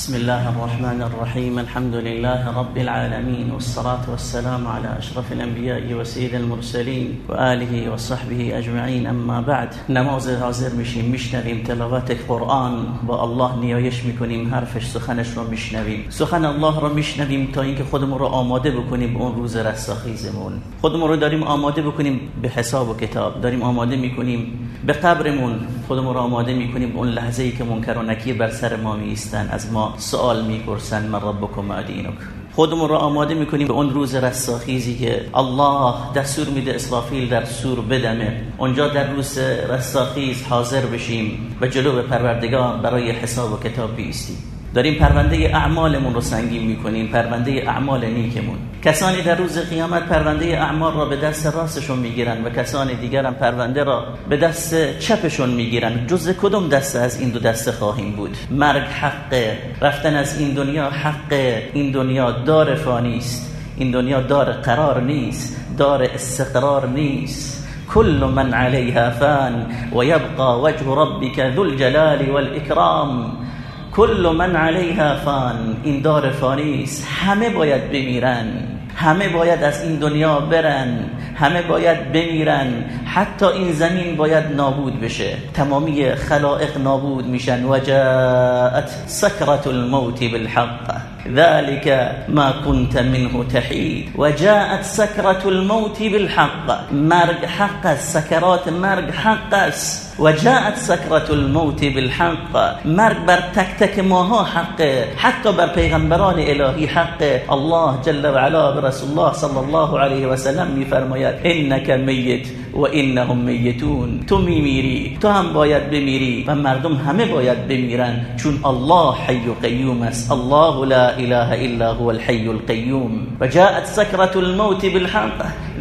بسم الله الرحمن الرحيم الحمد لله رب العالمين والصلاة والسلام على أشرف الأنبياء وسيد المرسلين وآله وصحبه أجمعين أما بعد نماز حاضر میشیم میشنویم تلاوت قرآن با الله نیایش می‌کنیم حرفش سخنش رو میشنویم سخن الله رو میشنویم تا اینکه خودمون رو آماده بکنیم اون روز رستاخیزمون خودمون رو داریم آماده بکنیم به حساب و کتاب داریم آماده می‌کنیم به قبرمون خودمون رو آماده می‌کنیم اون لحظه ای که منکر و نکیر بر سر ما میستن از ما سوال می‌پرسن من ربکم و خودمون رو آماده می‌کنیم به اون روز رستاخیزی که الله دستور میده اسرافیل در سور بدمه. اونجا در روز رستاخیز حاضر بشیم و جلو پروردگار برای حساب و کتاب بیستیم. داریم پرونده اعمالمون رو سنگین می‌کنیم پرونده اعمال نیکمون. کسانی در روز قیامت پرونده اعمال را به دست راستشون می‌گیرن و کسان دیگر هم پرونده را به دست چپشون می‌گیرن. جز کدوم دست از این دو دسته خواهیم بود؟ مرگ حقه رفتن از این دنیا حقه این دنیا دار فانی است. این دنیا دار قرار نیست دار استقرار نیست. كل من عليها فان ويبقى وجه ربك ذو الجلال والإكرام کل من علیها فان. این دار فانیست. همه باید بمیرن. همه باید از این دنیا برن. همه باید بمیرن. حتی این زمین باید نابود بشه. تمامی خلائق نابود میشن. و جاءت سکرت الموت بالحق. ذلك ما كنت منه تحید و جاءت الموت بالحق. مرگ حق است سکرات حق. است و الموت بالحق. مرگ بر تک تک ماها حقه حتی بر پیغمبران الهی حقه الله جل و علا الله صلی الله علیه و سلم میفرماید انک میت و انهم میتون. تو میمیری تو هم باید بمیری و مردم همه باید بمیرن. چون الله حی و است. الله لا اله الا هو الحي القيوم. وجاءت سكرة الموت بالحق.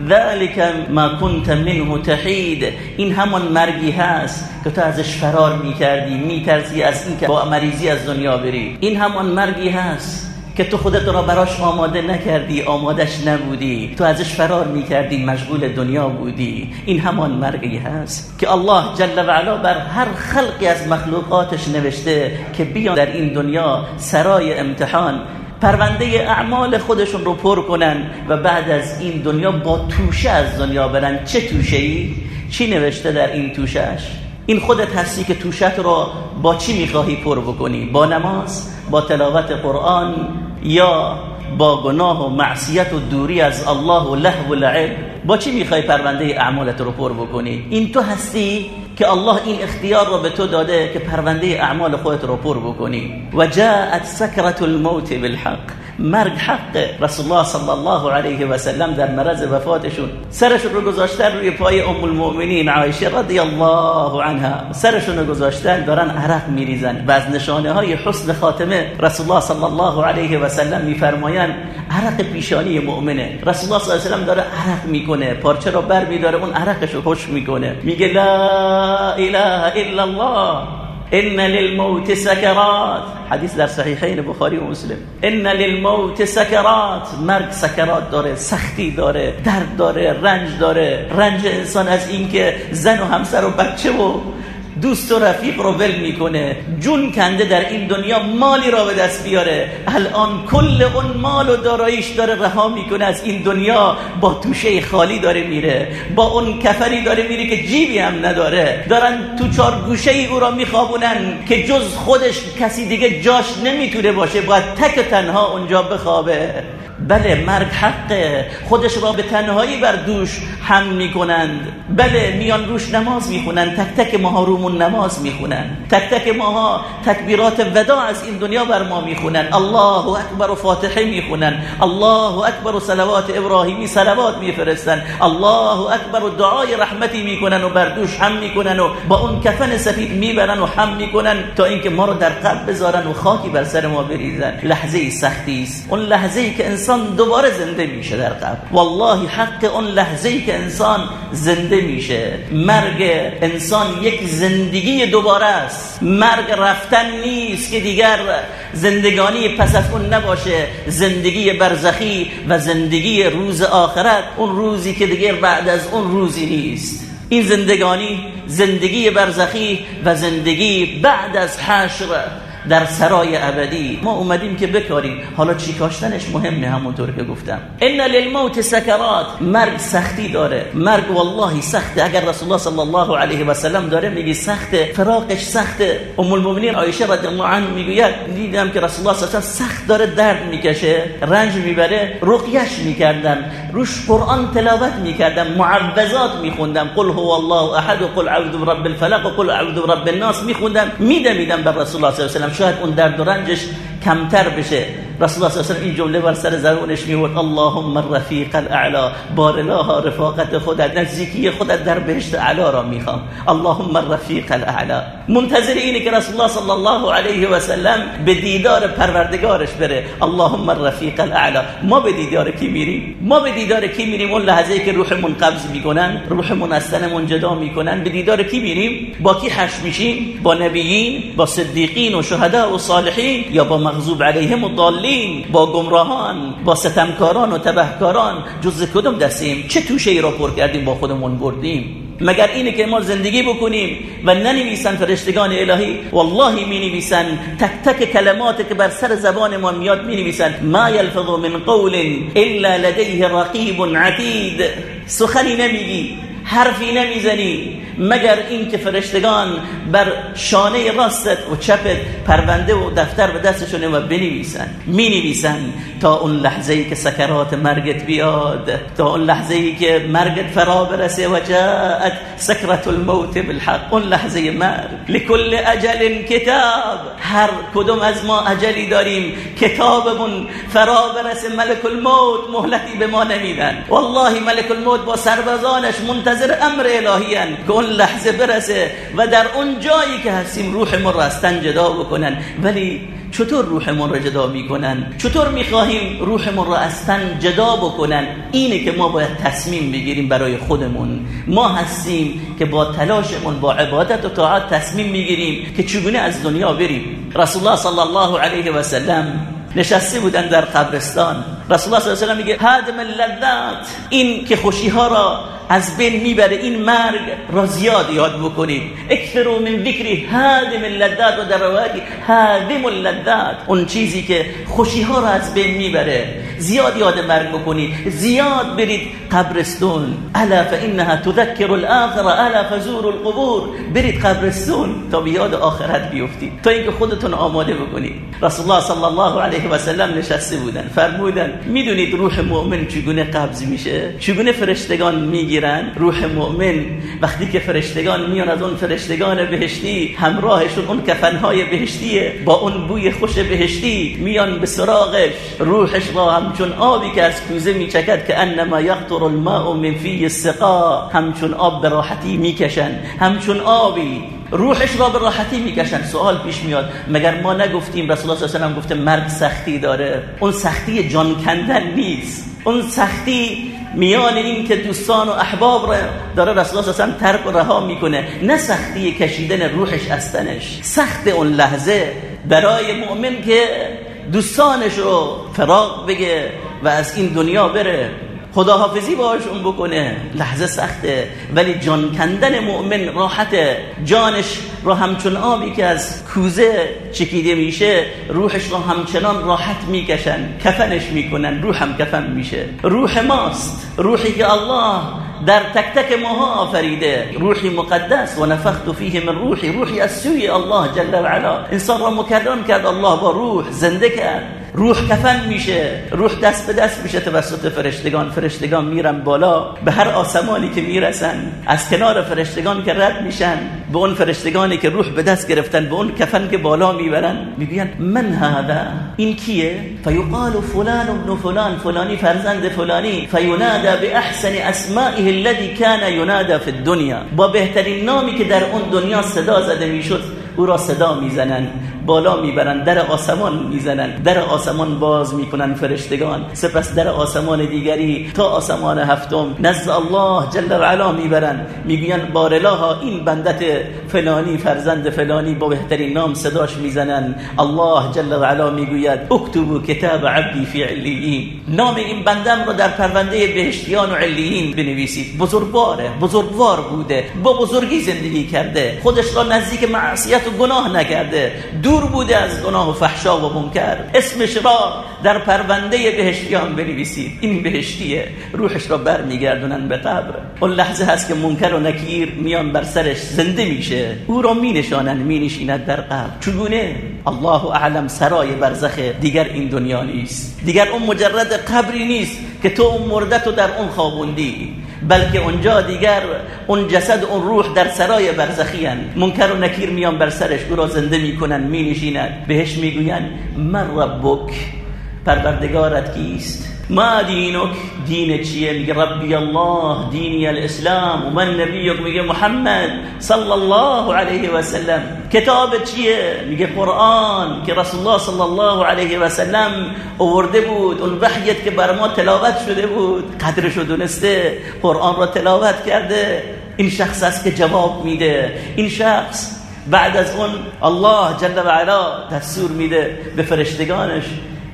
ذلك ما كنت منه تحید این همان مرگی هست که تو ازش فرار می‌کردی میترسی از این که با مریضی از دنیا بری. این همان مرگی هست. که تو خودت را براش آماده نکردی آمادش نبودی تو ازش فرار می‌کردی مشغول دنیا بودی این همان مرگی هست که الله جل و علا بر هر خلقی از مخلوقاتش نوشته که بیان در این دنیا سرای امتحان پرونده اعمال خودشون رو پر کنن و بعد از این دنیا با توشه از دنیا برن چه توشه ای؟ چی نوشته در این توشهش؟ این خودت هستی که توشت رو با چی می‌خواهی پر بکنی؟ با نماز؟ با تلاوت قرآن؟ یا با گناه و معصیت و دوری از الله و لهو و لعب با چی می‌خوای پرونده اعمالت رو پر بکنی؟ این تو هستی که الله این اختیار رو به تو داده که پرونده اعمال خودت رو پر بکنی. و جاءت سکرت الموت بالحق. مرگ حق رسول الله صلی الله علیه و سلم در مرض وفاتشون. سرشون رو گذاشتن روی پای ام المؤمنین عایشه رضی الله عنها. سرشون رو گذاشتن دارن عرق میریزن و از نشانه های حسن خاتمه رسول الله صلی الله علیه و سلم میفرمایند عرق پیشانی مؤمنه. رسول الله صلی الله علیه و سلم داره عرق می‌کنه پارچه رو بر میداره اون عرقش رو خوش می‌کنه. میگه لا اله الا الله. ان للموت سكرات. حدیث در صحیحین بخاری و مسلم. ان للموت سكرات. مرگ سکرات داره سختی داره درد داره رنج داره. رنج انسان از اینکه زن و همسر و بچه و دوست و رفیق رو ول می‌کنه. جون کنده در این دنیا مالی را به دست بیاره. الان کل اون مال و داراییش داره رها می‌کنه. از این دنیا با توشه خالی داره میره. با اون کفری داره میره که جیبی هم نداره. دارن تو چار گوشه ای او را میخوابونن که جز خودش کسی دیگه جاش نمی‌تونه باشه. باید تک تنها اونجا بخوابه. بله مرگ حقه. خودش را به تنهایی بر دوش هم می‌کنند. بله میان روش نماز می‌خونند تک تک ماها رومون نماز می‌خونند تک تک ماها تکبیرات وداع از این دنیا بر ما می‌خونند الله اکبر و فاتحه می‌خونند الله اکبر و صلوات ابراهیمی صلوات میفرستند الله اکبر و دعای رحمتی می‌کنن و بر دوش هم می‌کنن و با اون کفن سفید می‌برن و هم می‌کنن تا اینکه ما رو در قلب بذارن و خاکی بر سر ما بریزن. لحظه سختی است. اون لحظه ای که انسان دوباره زنده میشه در قبر والله حق اون لحظه ای که انسان زنده میشه. مرگ انسان یک زندگی دوباره است. مرگ رفتن نیست که دیگر زندگانی پس از اون نباشه. زندگی برزخی و زندگی روز آخرت اون روزی که دیگر بعد از اون روزی نیست. این زندگانی زندگی برزخی و زندگی بعد از حشر. در سرای ابدی ما اومدیم که بکاریم. حالا چی کاشتنش مهمه همونطور که گفتم. ان للموت سکرات. مرگ سختی داره. مرگ والله سخته. اگر رسول الله صلی الله علیه و سلم داره میگه سخته فراقش سخته. ام المؤمنین عایشه رضی الله عنها می‌گوید دیدم که رسول الله صلی الله سخت داره درد می‌کشه رنج می‌بره رقیش می‌کردم روش قرآن تلاوت می‌کردم معوذات میخوندم. قل هو الله احد و قل اعوذ برب الفلق و قل اعوذ برب الناس میخوندم. میدمیدم بر رسول الله صلی الله علیه و شاید اون درد و رنجش کمتر بشه. رسول الله صلی این جمله بر سر زبونش میورد اللهم الرفیق الاعلا. بار الله رفاقت خودت نزدیکی خودت در بهشت اعلا را می‌خوام. اللهم الرفیق الاعلا. منتظر اینه که رسول الله صلی الله علیه و سلم به دیدار پروردگارش بره. اللهم الرفیق الاعلا. ما به دیدار کی میریم؟ ما به دیدار کی میریم؟ اون لحظه که روحمون قبض می‌کنن روحمون از تنمون جدا می‌کنن به دیدار کی میریم؟ با کی حشر میشیم با نبیین با صدیقین و شهدا و صالحین یا با مغضوب علیهم و ضالین با گمراهان با ستمکاران و تبهکاران جز کدوم دستیم؟ چه توشه ای را پر کردیم با خودمون بردیم؟ مگر اینه که ما زندگی بکنیم و ننویسن فرشتگان الهی؟ والله می نویسن تک تک کلمات که بر سر زبان ما میاد می نویسن ما یلفظ من قول الا لدیه رقیب عتید. سخنی نمیگی حرفی نمی‌زنی. مگر اینکه فرشتگان بر شانه راستت و چپت پرونده و دفتر به دستشونه و بنویسن می نویسن تا اون لحظه ای که سکرات مرگت بیاد تا اون لحظه ای که مرگت فرا برسه و جاءت سکرت الموت بالحق. اون لحظه مرگ. لکل اجل کتاب. هر کدوم از ما اجلی داریم. کتابمون فرا برسه. ملک الموت مهلتی به ما نمیدن. والله ملک الموت با سربازانش منتظر امر الهی که لحظه برسه و در اون جایی که هستیم روحمون رو از تن جدا بکنن. ولی چطور روحمون رو جدا می‌کنن؟ چطور می‌خواهیم روحمون رو از تن جدا بکنن؟ اینه که ما باید تصمیم بگیریم برای خودمون. ما هستیم که با تلاشمون با عبادت و طاعت تصمیم می‌گیریم که چگونه از دنیا بریم. رسول الله صلی الله علیه و سلم نشسته بودن در قبرستان. رسول الله صلی الله علیه و میگه هادم اللذات این که خوشی ها را از بین می‌بره این مرگ را زیاد یاد بکنید. اکثروا من ذکری هادم اللذات و در روایتی هادم اللذات اون چیزی که خوشی ها را از بین می‌بره. زیاد یاد مرگ بکنید. زیاد برید قبرستون. الا فانها تذكر الاخره الا فزور القبور. برید قبرستون تا به یاد آخرت بیفتید. تا اینکه خودتون آماده بکنید. رسول الله صلی الله علیه و سلم نشسته بودن. فرمودن می‌دونید روح مؤمن چگونه قبض میشه؟ چگونه فرشتگان می‌گیرن؟ روح مؤمن وقتی که فرشتگان میان از اون فرشتگان بهشتی همراهشون اون کفنهای بهشتیه. با اون بوی خوش بهشتی میان به سراغش. روحش را همچون آبی که از کوزه میچکد که انما یقطر الماء من فی السقا. همچون آب به راحتی می‌کشن. همچون آبی روحش را به راحتی می‌کشن. سوال پیش میاد. مگر ما نگفتیم رسول الله صلی الله علیه و گفته مرگ سختی داره؟ اون سختی جان کندن نیست. اون سختی میان این که دوستان و احباب را داره رسول الله صلی الله ترک و رها می‌کنه. نه سختی کشیدن روحش از تنش. سخت اون لحظه برای مؤمن که دوستانش رو فراغ بگه و از این دنیا بره. خداحافظی باشون بکنه. لحظه سخته ولی جان کندن مؤمن راحته. جانش رو همچون آبی که از کوزه چکیده میشه روحش رو همچنان راحت می‌کشن کفنش می‌کنن روح هم کفن میشه. روح ماست. روحی که الله در تک تک ماها آفریده. روحی مقدس و نفخت فیه من روحی. روحی از سوی الله جل و علا. انسان را مکرم کرد. الله با روح زنده کرد. روح کفن میشه روح دست به دست میشه توسط فرشتگان. فرشتگان میرن بالا به هر آسمانی که می‌رسن از کنار فرشتگان که رد میشن به اون فرشتگانی که روح به دست گرفتن به اون کفن که بالا می‌برن میگن من هذا؟ این کیه؟ فیقال فلان ابن فلان فلانی فرزند فلانی. فینادى باحسن اسمائه الذي كان ينادى في الدنيا با بهترین نامی که در اون دنیا صدا زده می‌شد او را صدا می‌زنن بالا می‌برن در آسمان می‌زنن در آسمان باز می‌کنن فرشتگان. سپس در آسمان دیگری تا آسمان هفتم نزد الله جل و علا می‌برن. می‌گوین بارلاها این بندت فلانی فرزند فلانی با بهترین نام صداش می‌زنن. الله جل و علا می‌گوید اکتبو کتاب عبدی فی علیین. نام این بندم رو در پرونده بهشتیان و علیین بنویسید. بزرگواره بزرگوار بوده با بزرگی زندگی کرده. خودش را نزدیک معصیت و گناه نکرده. دور دور بوده از گناه و فحشا و منکر. اسمش را در پرونده بهشتیان بنویسید. این بهشتیه روحش را برمیگردونن به قبر. اون لحظه هست که منکر و نکیر میان بر سرش زنده میشه. او را می نشانن می نشیند در قبر. چگونه؟ الله اعلم سرای برزخ دیگر این دنیا نیست. دیگر اون مجرد قبری نیست. که تو اون مردت در اون خوابوندی بلکه اونجا دیگر اون جسد اون روح در سرای برزخی هن. منکر و نکیر میان بر سرش او را زنده می‌کنن مینشینند بهش می‌گوین من ربک پروردگارت کیست ما دینک؟ دین چیه؟ ربی الله دینی الاسلام. و من نبیک؟ میگه محمد صلی الله علیه و سلم. کتاب چیه؟ میگه قرآن که رسول الله صلی الله علیه و سلم بود. اون وحیت که بر ما تلاوت شده بود. قدرش رو دونسته. قرآن را تلاوت کرده. این شخص است که جواب میده. این شخص بعد از اون الله جل و علا دستور میده به فرشتگانش.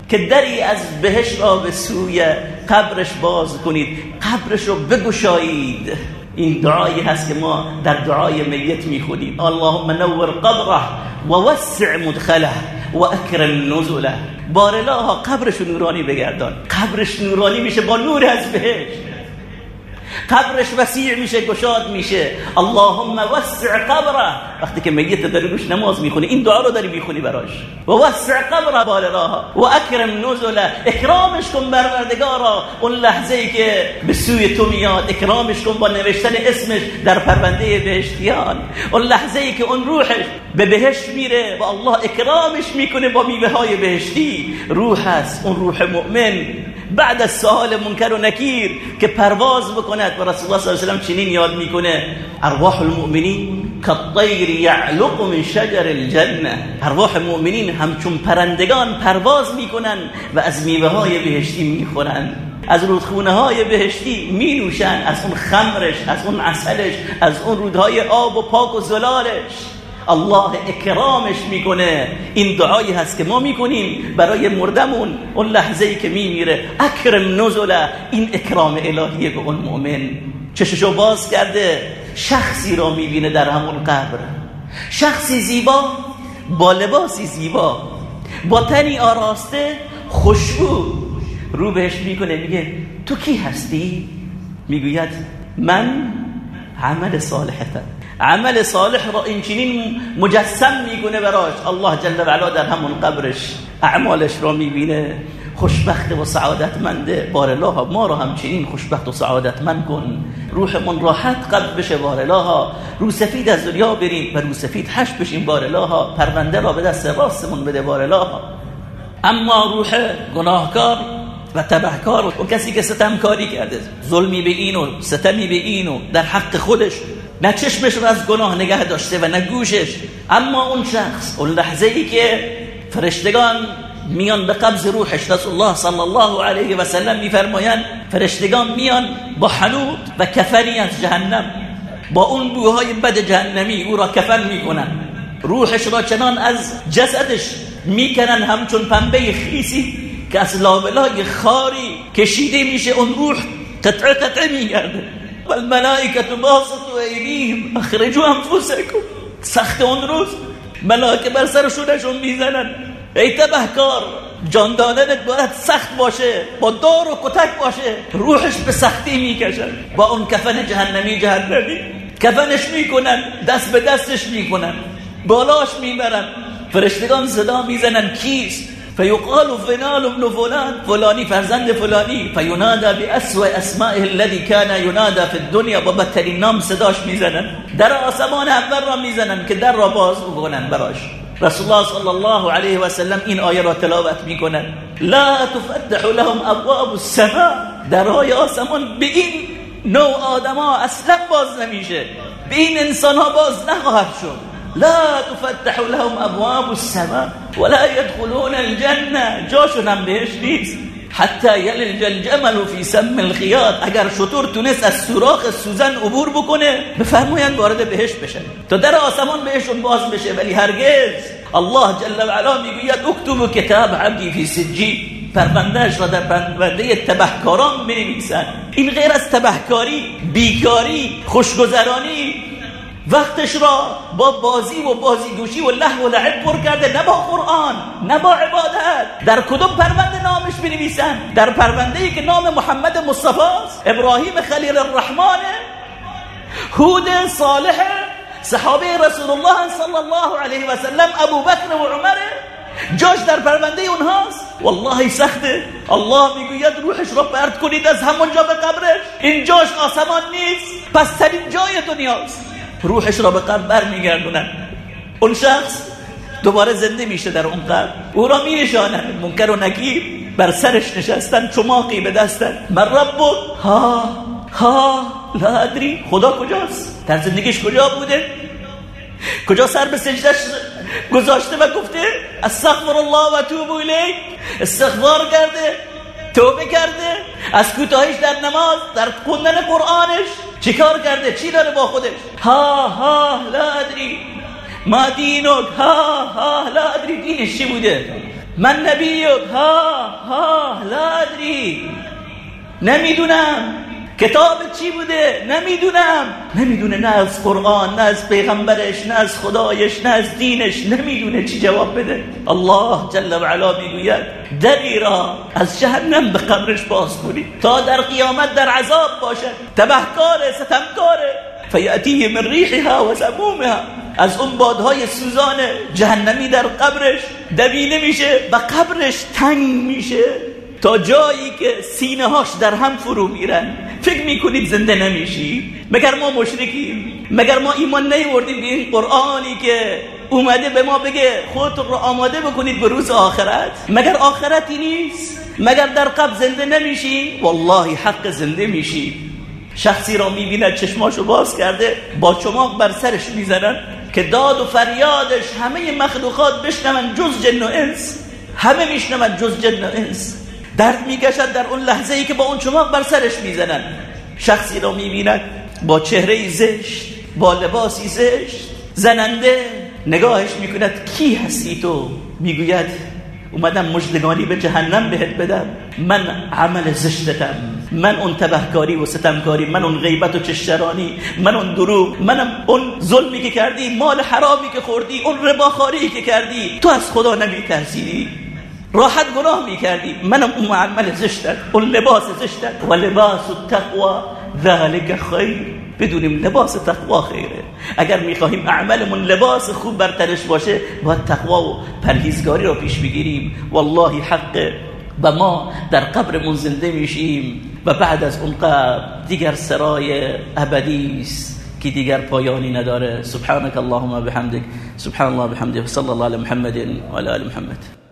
که دری از بهش را به سوی قبرش باز کنید. قبرش رو بگشایید. این دعایی هست که ما در دعای میت می‌خونیم. اللهم نور قبره و وسع مدخله و اکرم نزله. بارلاها قبرش نورانی بگردان. قبرش نورانی میشه با نور از بهشت. قبرش وسیع میشه گشاد میشه. اللهم وسع قبره. وقتی که میت داری روش نماز می‌خونی این دعا رو داری می‌خونی براش. و وسع قبره بالراها و اکرم نزله اکرامش کن بروردگارا اون لحظه ای که به سوی تو میاد اکرامش کن با نوشتن اسمش در پرونده بهشتیان. اون لحظه ای که اون روحش به بهشت میره و الله اکرامش می‌کنه با میوه های بهشتی. روح هست اون روح مؤمن. بعد از سوال منکر و نکیر که پرواز بکند و رسول الله صلی الله علیه و چنین یاد می‌کنه ارواح المؤمنین کالطیر یعلق من شجر الجنه ارواح مؤمنین همچون پرندگان پرواز می‌کنن و از میوه های بهشتی می‌خورن. از رودخونه های بهشتی می نوشن از اون خمرش از اون عسلش از اون رودهای آب و پاک و زلالش. الله اکرامش می‌کنه. این دعایی هست که ما می‌کنیم برای مردمون. اون لحظه ای که میمیره. اکرم نزله این اکرام الهیه به اون مؤمن. چششو باز کرده. شخصی را می‌بینه در همون قبر. شخصی زیبا با لباسی زیبا. با تنی آراسته خوشبو. رو بهش می‌کنه میگه تو کی هستی؟ می‌گوید من عمل صالحتم. عمل صالح را اینچنین مجسم می‌کنه براش. الله جل و علا در همون قبرش اعمالش را می‌بینه. خوشبخت و سعادتمنده الله ما را همچنین خوشبخت و سعادتمند کن. روحمون راحت قلب بشه بار الله رو سفید از دنیا بریم و رو سفید حش بشیم بار الله پرونده را به دست راستمون بده بار الله اما روح گناهکار و تبهکار و کسی که ستمکاری کرده ظلمی به این و ستمی به این و در حق خودش نه چشمش رو از گناه نگه داشته و نه گوشش. اما اون شخص اون لحظه ای که فرشتگان میان به قبض روحش رسول الله صلی الله علیه و سلم میفرمایند فرشتگان میان با حنوط و کفنی از جهنم. با اون بوهای بد جهنمی او را کفن می‌کنن. روحش را چنان از جسدش می‌کنن همچون پنبه خیسی که از لابلای خاری کشیده میشه. اون روح قطعه قطعه میگرده. والملائكه باسطوا ايديهم اخرجوا انفسكم سخت اون روز. ملائکه بر سرشونشون می‌زنن. ای تبهکار جان دادنت باید سخت باشه. با دار و کتک باشه. روحش به سختی می‌کشن. با اون کفن جهنمی جهنمی. کفنش می‌کنن. دست به دستش می‌کنن. بالاش می‌برن. فرشتگان صدا می‌زنن. کیست؟ فيقال فلان ابن فلان فلانی فرزند فلانی فینادى بأسوأ اسمائه الذي كان ينادى في الدنيا با نام صداش می‌زنن در آسمان اول را می‌زنن که در را باز بکنن براش. رسول الله صلی الله علیه و سلم این آیه را تلاوت می‌کنن لا تفتح لهم ابواب السماء. درهای آسمان به این نوع آدما اصلا باز نمیشه. به این انسان ها باز نخواهد شد. لا تفتح لهم ابواب السماء ولا يدخلون الجنه جاشون هم بهش نیست. حتی یلج الجمل فی سم الخیاط اگر شطور تونست از سوراخ سوزن عبور بکنه بفرمایند وارد بهش بشن تا در آسمان بهشون باز بشه ولی هرگز. الله جل و علا می‌گوید اکتب کتاب عبدی فی سجی. پروندهش را در پرونده تبهکاران بنویسن این غیر از تبهکاری بیکاری خوشگذرانی وقتش را با بازی و بازیگوشی و لحو و لعب پر کرده نه با قرآن نه با عبادت. در کدوم پرونده نامش بنویسن؟ در پرونده ای که نام محمد مصطفی ابراهیم خلیل الرحمن هود صالح صحابه رسول الله صلی الله علیه و سلم ابو بکر و عمر. جاش در پرونده اونهاست. والله سخته. الله می‌گوید روحش را پرت کنید از همونجا به قبرش. این جاش آسمان نیست. پس ترین جای دنیاست. روحش را به قبر برمیگردونن. اون شخص دوباره زنده میشه در اون قبر او را مینشانن. منکر و نکیر بر سرش نشستن چماقی به دستن من رب ها ها لا ادری. خدا کجاست؟ در زندگیش کجا بوده؟ کجا سر به سجدش گذاشته و گفته استغفر الله و توب الیک استغفار کرده توبه کرده از کوتاهیش در نماز در خوندن قرآنش. چیکار کرده؟ چی داره با خودش؟ ها ها لا ادری. ما دینک. ها ها لا ادری. دینش چی بوده؟ من نبیک. ها ها لا ادری. نمی‌دونم. کتاب چی بوده؟ نمی‌دونم. نمی‌دونه نه از قرآن نه از پیغمبرش نه از خدایش نه از دینش. نمی‌دونه چی جواب بده. الله جل و علا می‌گوید دری را از جهنم به قبرش باز کنید تا در قیامت در عذاب باشد. تبهکاره ستمکاره فیأتیه من ریحها و سمومها از اون بادهای سوزان جهنمی در قبرش دویله میشه و قبرش تنگ میشه. تا جایی که سینه هاش در هم فرو میرن. فکر می‌کنید زنده نمیشی؟ مگر ما مشرکیم؟ مگر ما ایمان نیوردیم به این قرآنی که اومده به ما بگه خودتون رو آماده بکنید به روز آخرت؟ مگر آخرتی نیست؟ مگر در قبل زنده نمیشی؟ والله حق زنده میشی. شخصی را می‌بیند چشماشو باز کرده با چماق بر سرش می‌زنن که داد و فریادش همه مخلوقات بشنون جز جن و انس. همه میشنون جز جن و انس. درد می‌کشد در اون لحظه ای که با اون چماق بر سرش می‌زنن. شخصی را می‌بیند با چهره زشت با لباسی زشت زننده. نگاهش می‌کند کی هستی تو؟ می‌گوید اومدم مجدگانی به جهنم بهت بدم. من عمل زشتتم. من اون تبهکاری و ستمکاری. من اون غیبت و چشترانی. من اون دروغ. منم اون ظلمی که کردی مال حرامی که خوردی اون رباخاری که کردی. تو از خدا نمیترسیدی؟ راحت گناه می‌کردی. منم اون معمل زشتت اون لباس زشتت و لباس التقوى ذلك خیر. بدونیم لباس تقوا خیره. اگر می‌خواهیم اعمالمون لباس خوب برترش باشه باید تقوا و پرهیزگاری رو پیش بگیریم. والله حقه و ما در قبرمون زنده میشیم. و بعد از اون قبر دیگر سرای ابدی است که دیگر پایانی نداره. سبحانك اللهم بحمدك سبحان الله بحمده صلی الله علی محمد و علی محمد.